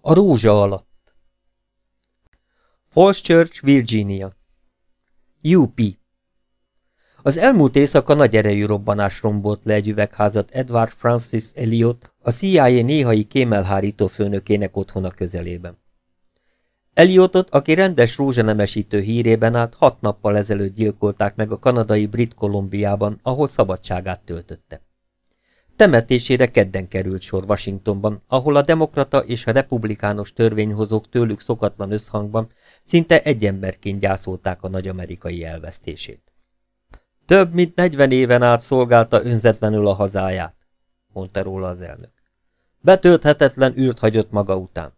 A rózsa alatt. Falls Church, Virginia. UP. Az elmúlt éjszaka nagy erejű robbanás rombolt le egy üvegházat Edward Francis Eliot, a CIA néhai kémelhárító főnökének otthona közelében. Eliotot, aki rendes rózsanemesítő hírében állt, hat nappal ezelőtt gyilkolták meg a kanadai Brit Kolumbiában, ahol szabadságát töltötte. Temetésére kedden került sor Washingtonban, ahol a demokrata és a republikánus törvényhozók tőlük szokatlan összhangban szinte egy emberként gyászolták a nagy amerikai elvesztését. Több mint negyven éven át szolgálta önzetlenül a hazáját, mondta róla az elnök. Betölthetetlen űrt hagyott maga után.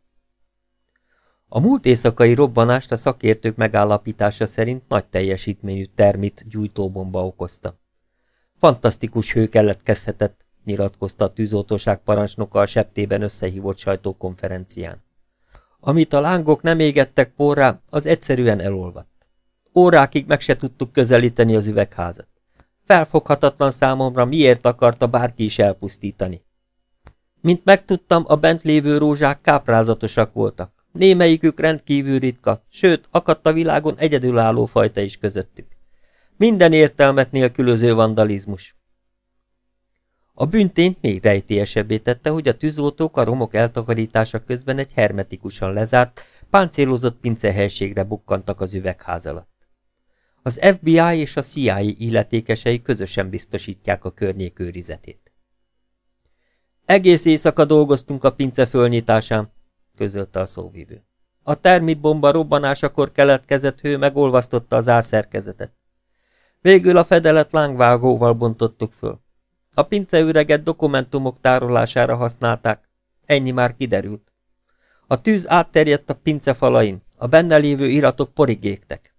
A múlt éjszakai robbanást a szakértők megállapítása szerint nagy teljesítményű termit gyújtóbomba okozta. Fantasztikus hő keletkezhetett, nyilatkozta a tűzoltóság parancsnoka a septében összehívott sajtókonferencián. Amit a lángok nem égettek porrá, az egyszerűen elolvadt. Órákig meg se tudtuk közelíteni az üvegházat. Felfoghatatlan számomra, miért akarta bárki is elpusztítani. Mint megtudtam, a bent lévő rózsák káprázatosak voltak. Némelyikük rendkívül ritka, sőt, akadt a világon egyedülálló fajta is közöttük. Minden értelmet nélkülöző vandalizmus. A büntényt még rejtélyesebbé tette, hogy a tűzoltók a romok eltakarítása közben egy hermetikusan lezárt, páncélozott pincehelységre bukkantak az üvegház alatt. Az FBI és a CIA illetékesei közösen biztosítják a környék őrizetét. Egész éjszaka dolgoztunk a pince fölnyitásán, közölte a szóvivő. A termitbomba robbanásakor keletkezett hő megolvasztotta az árszerkezetet. Végül a fedelet lángvágóval bontottuk föl. A pinceüreget dokumentumok tárolására használták. Ennyi már kiderült. A tűz átterjedt a pince falain, a benne lévő iratok porig égtek.